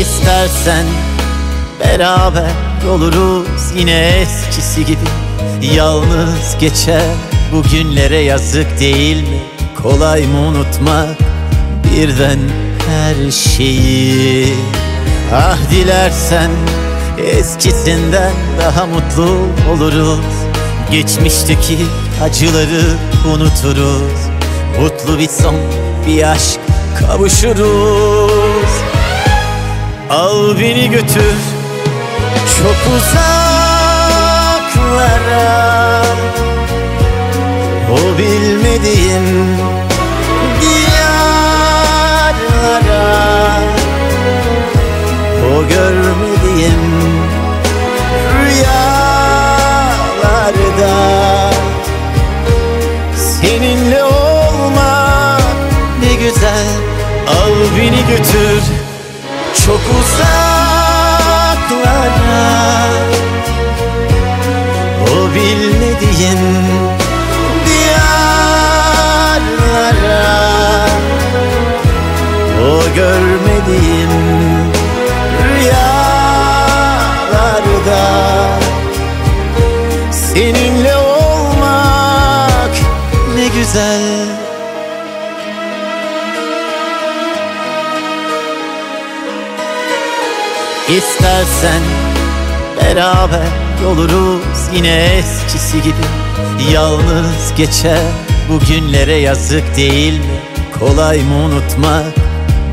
İstersen beraber oluruz yine eskisi gibi Yalnız geçer bu günlere yazık değil mi? Kolay mı unutmak birden her şeyi? Ah dilersen eskisinden daha mutlu oluruz. Geçmişteki acıları unuturuz. Mutlu bir son bir aşk kavuşuruz. Al beni götür çok uzaklara Al beni götür. Çok uzaklara. O bilmediğim diyarlara. O görmediğim rüyalarda. Seninle olmak ne güzel İstersen beraber oluruz. Yine eskisi gibi Yalnız geçer. Bu günlere yazık değil mi? Kolay mı unutmak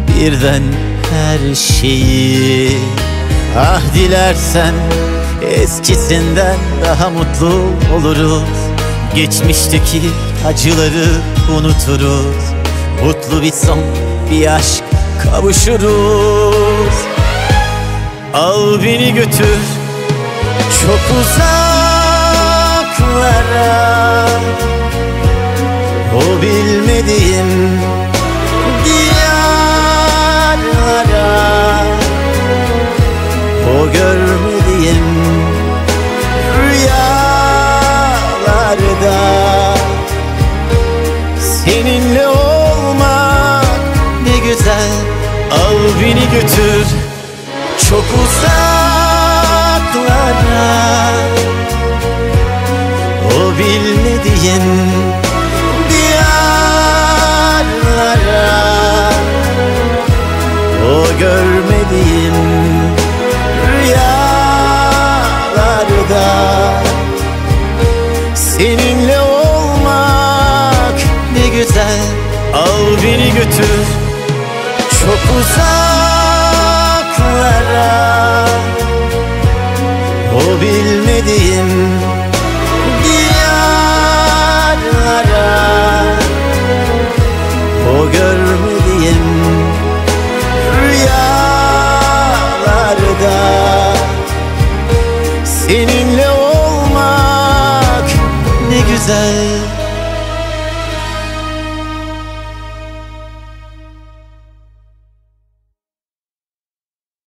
birden her şeyi? Ah dilersen eskisinden daha mutlu oluruz. Geçmişteki acıları unuturuz. Mutlu bir son bir aşk kavuşuruz Al beni götür. Çok uzaklara. O bilmediğim diyarlara. O görmediğim rüyalarda. Seninle olmak ne güzel. Al beni götür çok uzaklara. O bilmediğim diyarlara. O görmediğim rüyalarda. Seninle olmak ne güzel. Al beni götür. Çok uzaklara O bilmediğim diyarlara. O görmediğim rüyalarda. Seninle olmak ne güzel